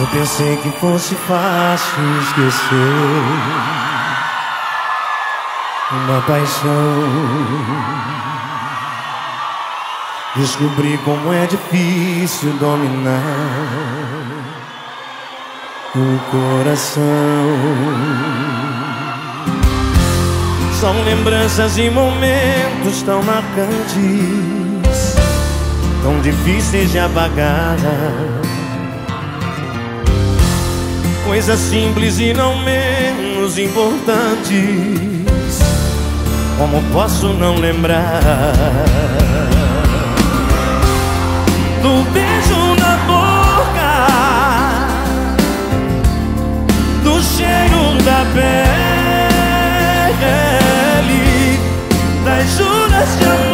Eu pensei que fosse fácil esquecer uma paixão. Descobri como é difícil dominar o coração. São lembranças e momentos tão marcantes, tão difíceis de apagar. Coisas simples e não menos importantes. Como posso não lembrar do beijo na boca, do cheiro da pele, das juras de amor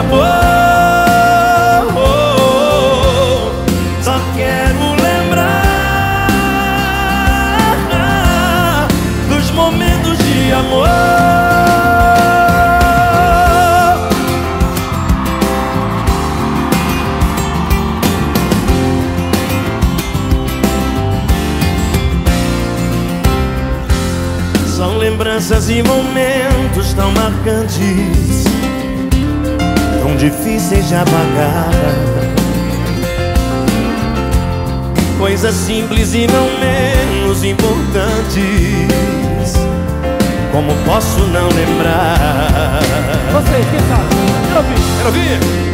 acabou. Só quero lembrar dos momentos de amor. São lembranças e momentos tão marcantes tão difíceis de apagar. Coisas simples e não menos importantes. Como posso não lembrar? Vocês, quem sabe? Quero ouvir. Quero ouvir.